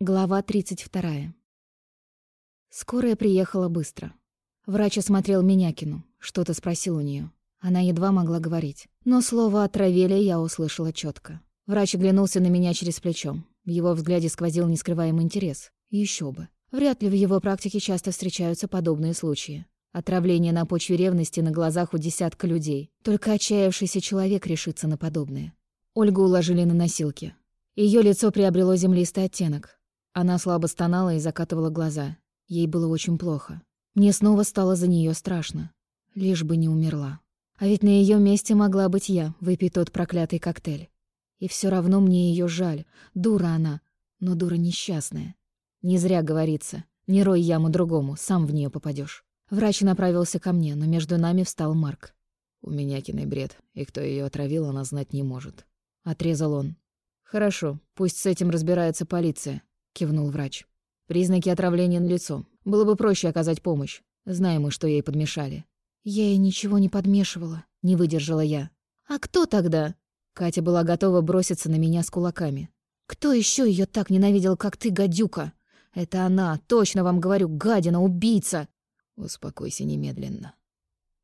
Глава 32. Скорая приехала быстро. Врач осмотрел Минякину, что-то спросил у нее. Она едва могла говорить. Но слово «отравили» я услышала четко. Врач оглянулся на меня через плечо. В его взгляде сквозил нескрываемый интерес. Еще бы. Вряд ли в его практике часто встречаются подобные случаи. Отравление на почве ревности на глазах у десятка людей. Только отчаявшийся человек решится на подобное. Ольгу уложили на носилки. Ее лицо приобрело землистый оттенок. Она слабо стонала и закатывала глаза. Ей было очень плохо. Мне снова стало за нее страшно. Лишь бы не умерла. А ведь на ее месте могла быть я, выпить тот проклятый коктейль. И все равно мне ее жаль. Дура она, но дура несчастная. Не зря говорится. Не рой яму другому, сам в нее попадешь. Врач направился ко мне, но между нами встал Марк. «У меня киный бред, и кто ее отравил, она знать не может», — отрезал он. «Хорошо, пусть с этим разбирается полиция», — кивнул врач. «Признаки отравления на лицо. Было бы проще оказать помощь. Знаем мы, что ей подмешали». «Я ей ничего не подмешивала», — не выдержала я. «А кто тогда?» Катя была готова броситься на меня с кулаками. «Кто еще ее так ненавидел, как ты, гадюка? Это она, точно вам говорю, гадина, убийца!» «Успокойся немедленно».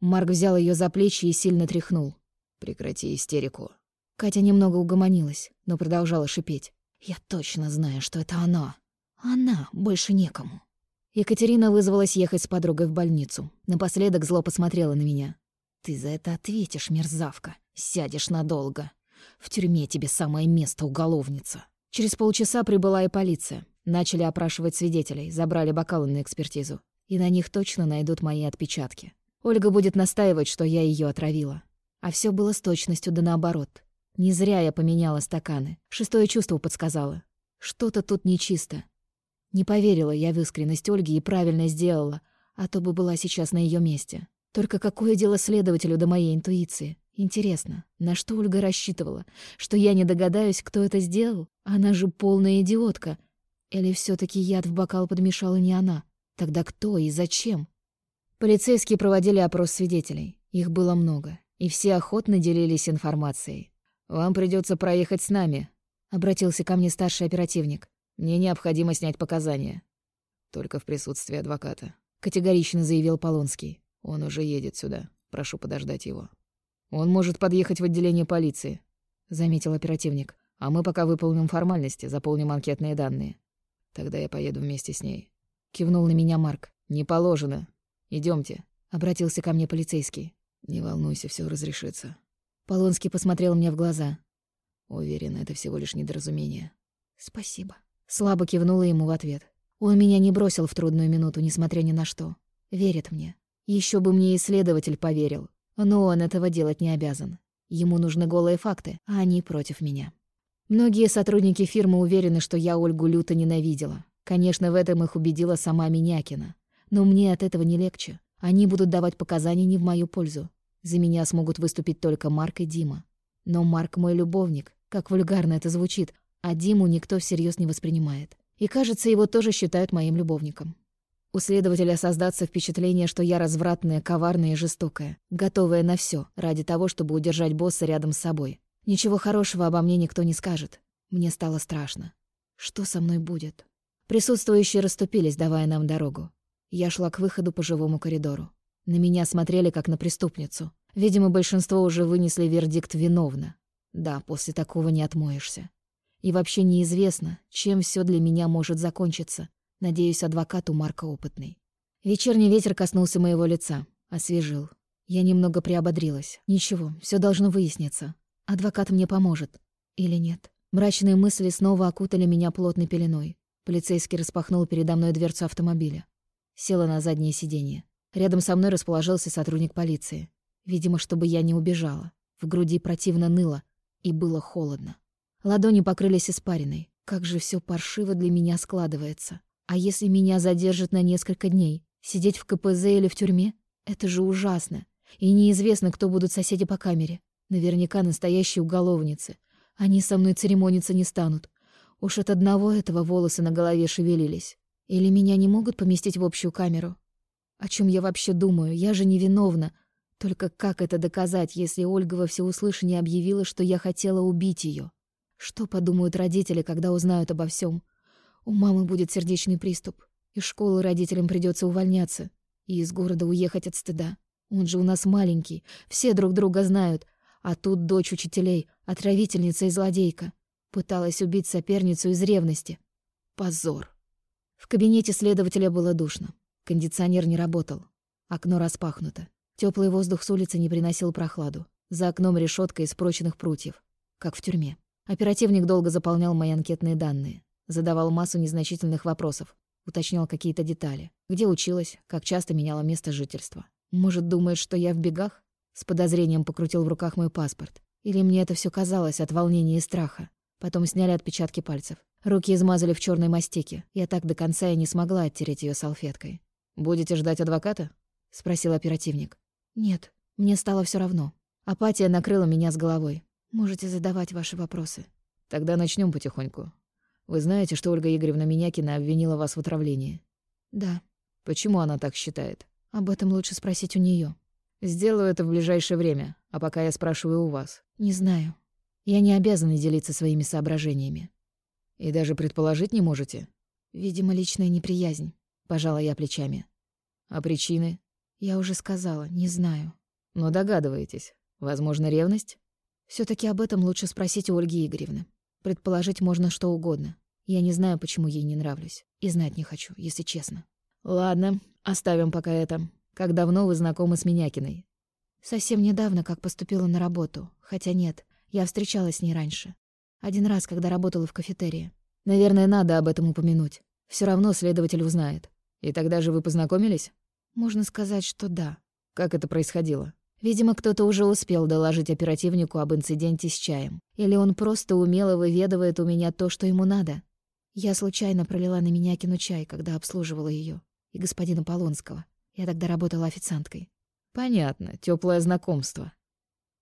Марк взял ее за плечи и сильно тряхнул. «Прекрати истерику». Катя немного угомонилась, но продолжала шипеть. «Я точно знаю, что это она. Она, больше некому». Екатерина вызвалась ехать с подругой в больницу. Напоследок зло посмотрела на меня. «Ты за это ответишь, мерзавка. Сядешь надолго. В тюрьме тебе самое место, уголовница». Через полчаса прибыла и полиция. Начали опрашивать свидетелей, забрали бокалы на экспертизу. И на них точно найдут мои отпечатки. Ольга будет настаивать, что я ее отравила. А все было с точностью да наоборот. Не зря я поменяла стаканы. Шестое чувство подсказало. Что-то тут нечисто. Не поверила я в искренность Ольги и правильно сделала, а то бы была сейчас на ее месте. Только какое дело следователю до моей интуиции? Интересно, на что Ольга рассчитывала? Что я не догадаюсь, кто это сделал? Она же полная идиотка. Или все таки яд в бокал подмешала не она? Тогда кто и зачем? Полицейские проводили опрос свидетелей. Их было много, и все охотно делились информацией. «Вам придется проехать с нами», — обратился ко мне старший оперативник. Мне необходимо снять показания. Только в присутствии адвоката. Категорично заявил Полонский. Он уже едет сюда. Прошу подождать его. Он может подъехать в отделение полиции, заметил оперативник. А мы пока выполним формальности, заполним анкетные данные. Тогда я поеду вместе с ней. Кивнул на меня Марк. Не положено. Идемте. Обратился ко мне полицейский. Не волнуйся, все разрешится. Полонский посмотрел мне в глаза. Уверен, это всего лишь недоразумение. Спасибо. Слабо кивнула ему в ответ. Он меня не бросил в трудную минуту, несмотря ни на что. Верит мне. Еще бы мне исследователь поверил. Но он этого делать не обязан. Ему нужны голые факты, а они против меня. Многие сотрудники фирмы уверены, что я Ольгу люто ненавидела. Конечно, в этом их убедила сама Минякина. Но мне от этого не легче. Они будут давать показания не в мою пользу. За меня смогут выступить только Марк и Дима. Но Марк мой любовник. Как вульгарно это звучит, а Диму никто всерьез не воспринимает. И, кажется, его тоже считают моим любовником. У следователя создаться впечатление, что я развратная, коварная и жестокая, готовая на все ради того, чтобы удержать босса рядом с собой. Ничего хорошего обо мне никто не скажет. Мне стало страшно. Что со мной будет? Присутствующие расступились, давая нам дорогу. Я шла к выходу по живому коридору. На меня смотрели как на преступницу. Видимо, большинство уже вынесли вердикт виновна. Да, после такого не отмоешься. И вообще неизвестно, чем все для меня может закончиться. Надеюсь, адвокат у Марка опытный. Вечерний ветер коснулся моего лица, освежил. Я немного приободрилась. Ничего, все должно выясниться. Адвокат мне поможет. Или нет? Мрачные мысли снова окутали меня плотной пеленой. Полицейский распахнул передо мной дверцу автомобиля. Села на заднее сиденье. Рядом со мной расположился сотрудник полиции. Видимо, чтобы я не убежала. В груди противно ныло, и было холодно. Ладони покрылись испариной. Как же все паршиво для меня складывается. А если меня задержат на несколько дней? Сидеть в КПЗ или в тюрьме? Это же ужасно. И неизвестно, кто будут соседи по камере. Наверняка настоящие уголовницы. Они со мной церемониться не станут. Уж от одного этого волосы на голове шевелились. Или меня не могут поместить в общую камеру? О чем я вообще думаю? Я же невиновна. Только как это доказать, если Ольга во всеуслышание объявила, что я хотела убить ее? Что подумают родители, когда узнают обо всем? У мамы будет сердечный приступ. Из школы родителям придется увольняться и из города уехать от стыда. Он же у нас маленький, все друг друга знают. А тут дочь учителей, отравительница и злодейка. Пыталась убить соперницу из ревности. Позор. В кабинете следователя было душно. Кондиционер не работал. Окно распахнуто. Теплый воздух с улицы не приносил прохладу. За окном решетка из прочных прутьев. Как в тюрьме. Оперативник долго заполнял мои анкетные данные. Задавал массу незначительных вопросов. Уточнял какие-то детали. Где училась, как часто меняла место жительства. Может, думает, что я в бегах? С подозрением покрутил в руках мой паспорт. Или мне это все казалось от волнения и страха. Потом сняли отпечатки пальцев. Руки измазали в черной мастике. Я так до конца и не смогла оттереть ее салфеткой. «Будете ждать адвоката?» — спросил оперативник. «Нет, мне стало все равно. Апатия накрыла меня с головой. Можете задавать ваши вопросы». «Тогда начнем потихоньку. Вы знаете, что Ольга Игоревна Минякина обвинила вас в отравлении?» «Да». «Почему она так считает?» «Об этом лучше спросить у нее. «Сделаю это в ближайшее время, а пока я спрашиваю у вас». «Не знаю. Я не обязана делиться своими соображениями». «И даже предположить не можете?» «Видимо, личная неприязнь», — пожала я плечами. «А причины?» «Я уже сказала, не знаю». «Но догадываетесь. Возможно, ревность?» все таки об этом лучше спросить у Ольги Игоревны. Предположить можно что угодно. Я не знаю, почему ей не нравлюсь. И знать не хочу, если честно. Ладно, оставим пока это. Как давно вы знакомы с Минякиной? Совсем недавно, как поступила на работу. Хотя нет, я встречалась с ней раньше. Один раз, когда работала в кафетерии. Наверное, надо об этом упомянуть. Все равно следователь узнает. И тогда же вы познакомились? Можно сказать, что да. Как это происходило? Видимо, кто-то уже успел доложить оперативнику об инциденте с чаем. Или он просто умело выведывает у меня то, что ему надо. Я случайно пролила на меня кину чай, когда обслуживала ее и господина Полонского. Я тогда работала официанткой. Понятно, теплое знакомство.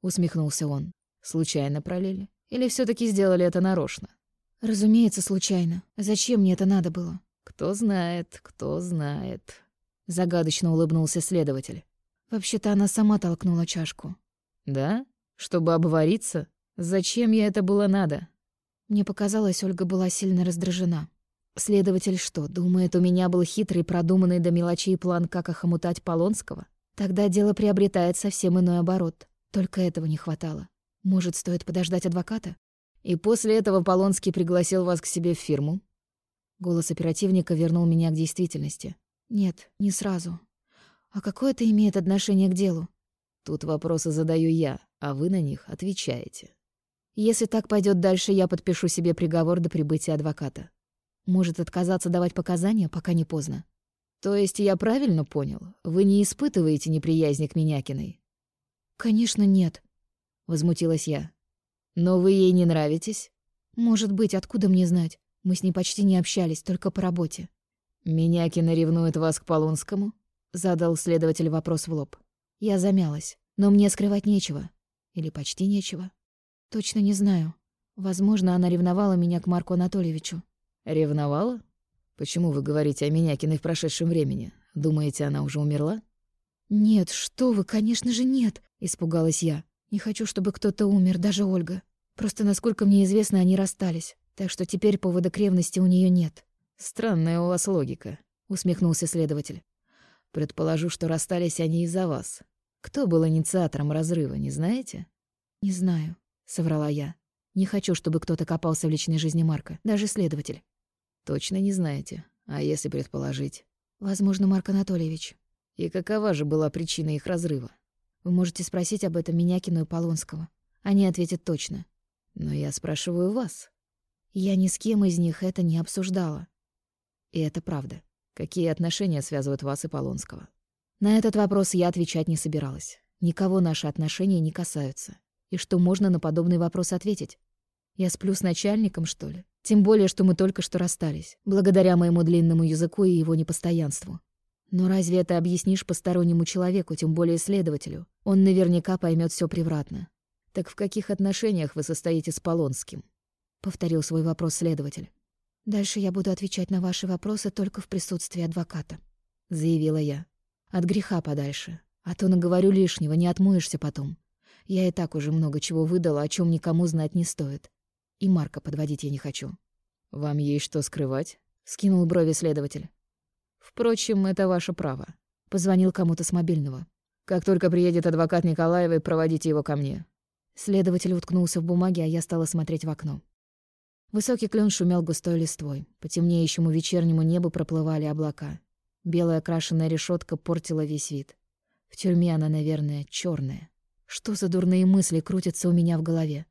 Усмехнулся он. Случайно пролили? Или все таки сделали это нарочно? Разумеется, случайно. Зачем мне это надо было? Кто знает, кто знает. Загадочно улыбнулся следователь. Вообще-то она сама толкнула чашку. Да? Чтобы обвариться? Зачем ей это было надо? Мне показалось, Ольга была сильно раздражена. Следователь что, думает, у меня был хитрый, продуманный до мелочей план, как охомутать Полонского? Тогда дело приобретает совсем иной оборот. Только этого не хватало. Может, стоит подождать адвоката? И после этого Полонский пригласил вас к себе в фирму? Голос оперативника вернул меня к действительности. Нет, не сразу. А какое это имеет отношение к делу? Тут вопросы задаю я, а вы на них отвечаете. Если так пойдет дальше, я подпишу себе приговор до прибытия адвоката. Может отказаться давать показания, пока не поздно. То есть я правильно понял? Вы не испытываете неприязни к Минякиной? Конечно, нет, возмутилась я. Но вы ей не нравитесь? Может быть, откуда мне знать? Мы с ней почти не общались, только по работе. Минякина ревнует вас к Полонскому? Задал следователь вопрос в лоб. Я замялась, но мне скрывать нечего. Или почти нечего. Точно не знаю. Возможно, она ревновала меня к Марку Анатольевичу. Ревновала? Почему вы говорите о Минякиной в прошедшем времени? Думаете, она уже умерла? Нет, что вы, конечно же, нет, испугалась я. Не хочу, чтобы кто-то умер, даже Ольга. Просто, насколько мне известно, они расстались. Так что теперь повода к ревности у нее нет. Странная у вас логика, усмехнулся следователь. Предположу, что расстались они из-за вас. Кто был инициатором разрыва, не знаете? Не знаю, соврала я. Не хочу, чтобы кто-то копался в личной жизни Марка, даже следователь. Точно не знаете. А если предположить? Возможно, Марк Анатольевич. И какова же была причина их разрыва? Вы можете спросить об этом Минякину и Полонского. Они ответят точно. Но я спрашиваю вас. Я ни с кем из них это не обсуждала. И это правда. Какие отношения связывают вас и Полонского? На этот вопрос я отвечать не собиралась. Никого наши отношения не касаются. И что можно на подобный вопрос ответить? Я сплю с начальником, что ли? Тем более, что мы только что расстались, благодаря моему длинному языку и его непостоянству. Но разве это объяснишь постороннему человеку, тем более следователю? Он наверняка поймет все превратно. Так в каких отношениях вы состоите с Полонским? Повторил свой вопрос следователь. Дальше я буду отвечать на ваши вопросы только в присутствии адвоката, заявила я. От греха подальше, а то наговорю лишнего, не отмоешься потом. Я и так уже много чего выдала, о чем никому знать не стоит. И Марка подводить я не хочу. Вам есть что скрывать? — скинул брови следователь. «Впрочем, это ваше право». Позвонил кому-то с мобильного. «Как только приедет адвокат Николаевой, проводите его ко мне». Следователь уткнулся в бумаге, а я стала смотреть в окно. Высокий клен шумел густой листвой. По темнеющему вечернему небу проплывали облака. Белая крашеная решетка портила весь вид. В тюрьме она, наверное, черная. Что за дурные мысли крутятся у меня в голове?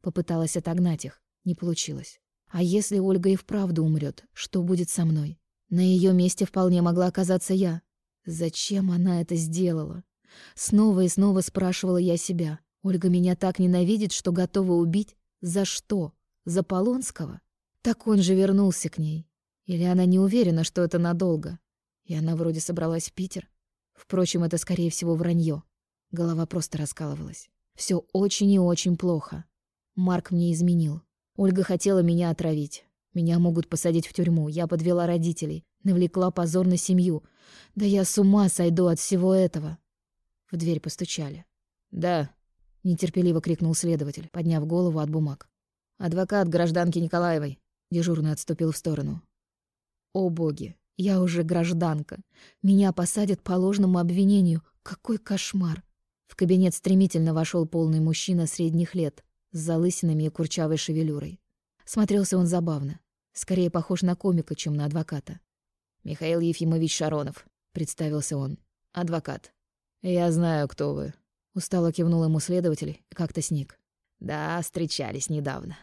Попыталась отогнать их, не получилось. А если Ольга и вправду умрет, что будет со мной? На ее месте вполне могла оказаться я. Зачем она это сделала? Снова и снова спрашивала я себя. Ольга меня так ненавидит, что готова убить? За что? За Полонского? Так он же вернулся к ней. Или она не уверена, что это надолго? И она вроде собралась в Питер. Впрочем, это, скорее всего, вранье. Голова просто раскалывалась. Все очень и очень плохо. Марк мне изменил. Ольга хотела меня отравить. Меня могут посадить в тюрьму. Я подвела родителей, навлекла позор на семью. Да я с ума сойду от всего этого. В дверь постучали. «Да», — нетерпеливо крикнул следователь, подняв голову от бумаг. «Адвокат гражданки Николаевой», — дежурно отступил в сторону. «О боги, я уже гражданка. Меня посадят по ложному обвинению. Какой кошмар!» В кабинет стремительно вошел полный мужчина средних лет, с залысинами и курчавой шевелюрой. Смотрелся он забавно. Скорее похож на комика, чем на адвоката. «Михаил Ефимович Шаронов», — представился он. «Адвокат». «Я знаю, кто вы», — устало кивнул ему следователь и как-то сник. «Да, встречались недавно».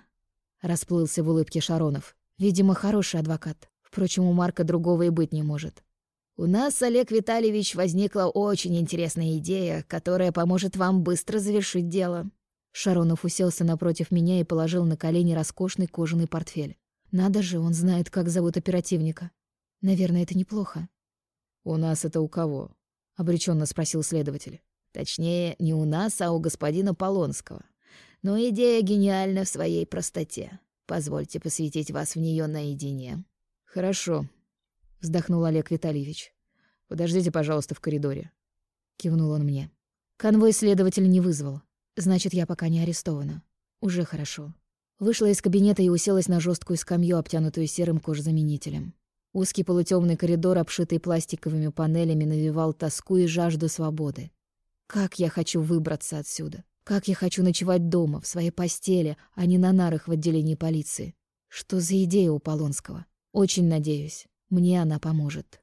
Расплылся в улыбке Шаронов. Видимо, хороший адвокат. Впрочем, у Марка другого и быть не может. У нас, Олег Витальевич, возникла очень интересная идея, которая поможет вам быстро завершить дело. Шаронов уселся напротив меня и положил на колени роскошный кожаный портфель. Надо же, он знает, как зовут оперативника. Наверное, это неплохо. У нас это у кого? обреченно спросил следователь. Точнее, не у нас, а у господина Полонского. Но идея гениальна в своей простоте. Позвольте посвятить вас в нее наедине. Хорошо, вздохнул Олег Витальевич. Подождите, пожалуйста, в коридоре. Кивнул он мне. Конвой следователя не вызвал. Значит, я пока не арестована. Уже хорошо. Вышла из кабинета и уселась на жесткую скамью, обтянутую серым кожзаменителем. Узкий полутемный коридор, обшитый пластиковыми панелями, навевал тоску и жажду свободы. Как я хочу выбраться отсюда. Как я хочу ночевать дома, в своей постели, а не на нарах в отделении полиции. Что за идея у Полонского? Очень надеюсь, мне она поможет.